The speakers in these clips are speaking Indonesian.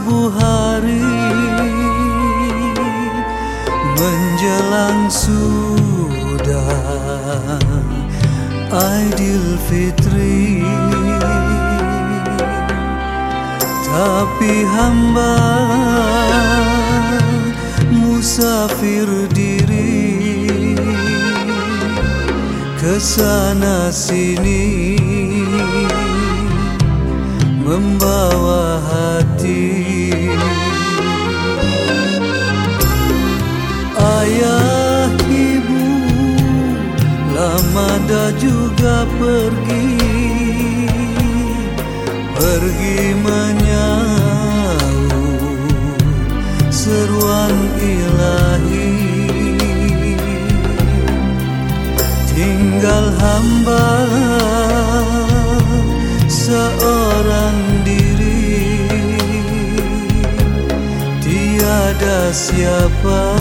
subuh hari Menjelang sudah Aidil Fitri. Tapi hamba musafir diri Ke sana sini membawa hati juga pergi Pergi menyaut seruan ilahi. Tinggal hamba seorang diri Tiada siapa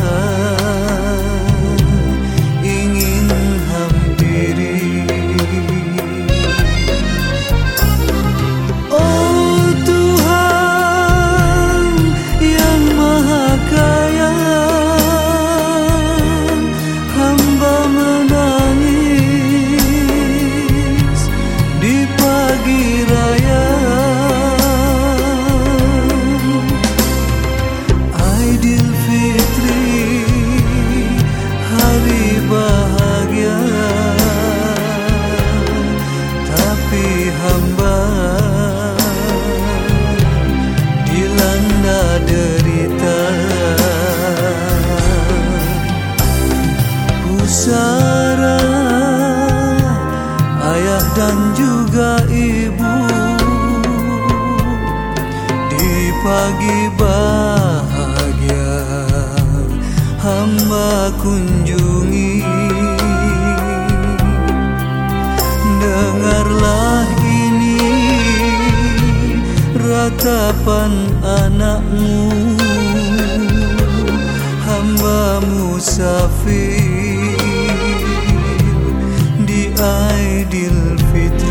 dan juga ibu. Di pagi bahagia hamba kunjungi. Dengarlah ini ratapan anakmu. Hamba musafir di Aidil fait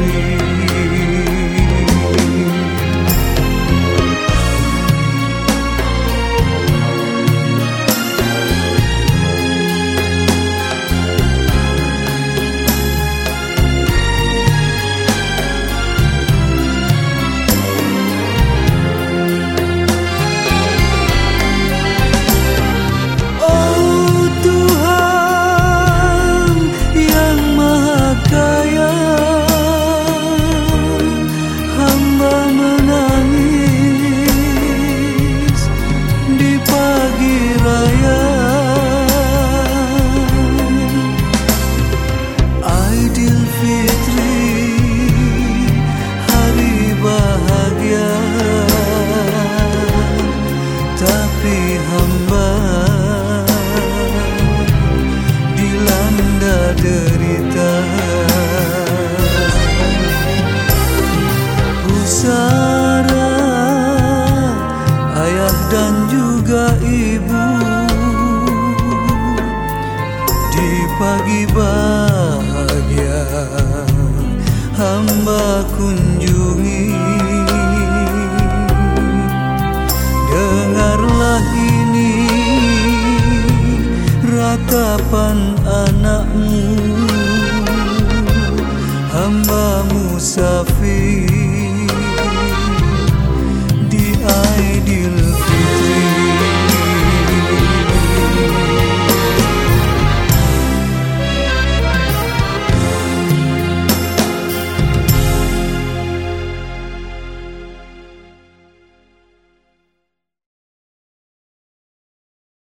bahagia. Hamba kunjungi. Dengarlah ini ratapan anakmu. Hamba musafir